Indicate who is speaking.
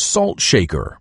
Speaker 1: Salt shaker.